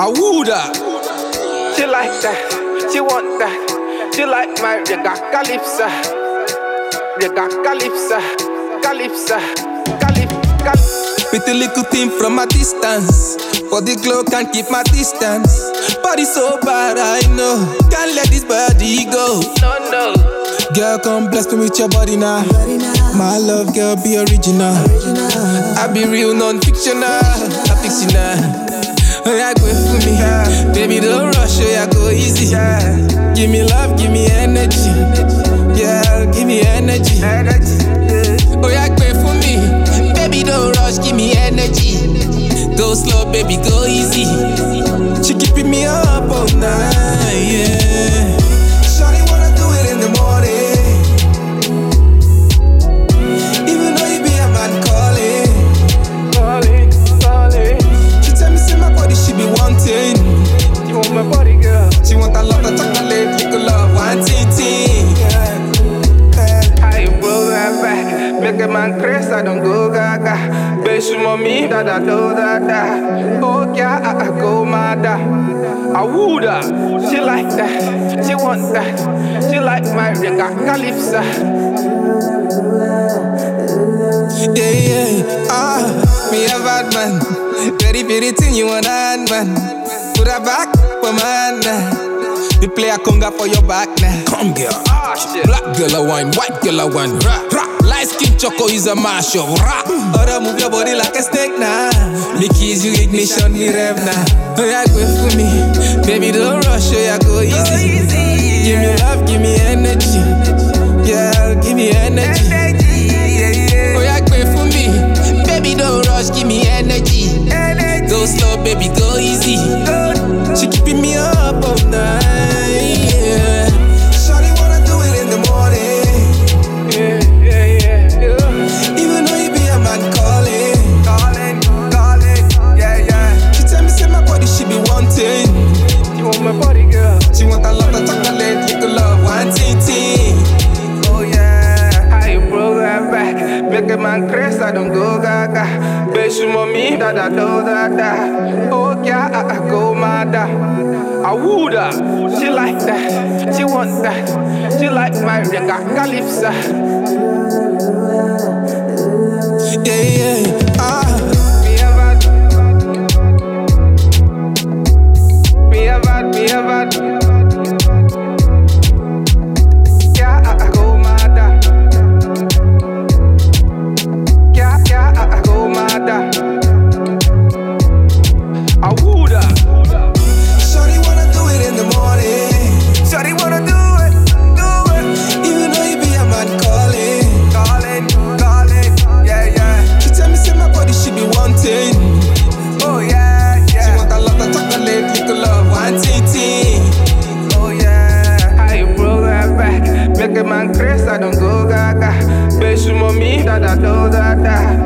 I woulda. She like that, she want that. She like my rega calypso. Rega calypso, calypso, calip, calip. Pretty little thing from a distance. For the glow can't keep my distance. Body so bad, I know. Can't let this body go. No, no. Girl, come bless me with your body now. My love, girl, be original. I be real, non-fictional, not fictional. Yeah, go for me. Baby, don't rush, oh, yeah, go easy. Give me love, give me energy. Yeah, give me energy. Oh, yeah, go for me. Baby, don't rush, give me energy. Go slow, baby, go easy. She keeping me up all night, yeah. Da da do da da. Oh, yeah, I, I go mad. I woulda. She like that, she want that. She like my rega calypso. Yeah, yeah, ah, me a bad man. Very, very thing you want hand man. Put her back for now. We play a conga for your back now. Come girl. Ah. Black girl a wine, white girl a wine. Light skin choco is a mashup. Rah. Other move your body like a snake now. Me keys you ignition, me rev now. Oh yeah, go for me, baby don't rush. Oh yeah, go easy. Give me love, give me energy. Yeah, give me energy. Oh yeah, go for me, baby don't rush. Give me energy. Go slow, baby, go easy. She keeping me up Make a I don't go gaga. Bitch, mommy, da da da da. Oh yeah, ah, I, I go. I. She like that, she want that. She like my rega calypso. Yeah, yeah, da do da da.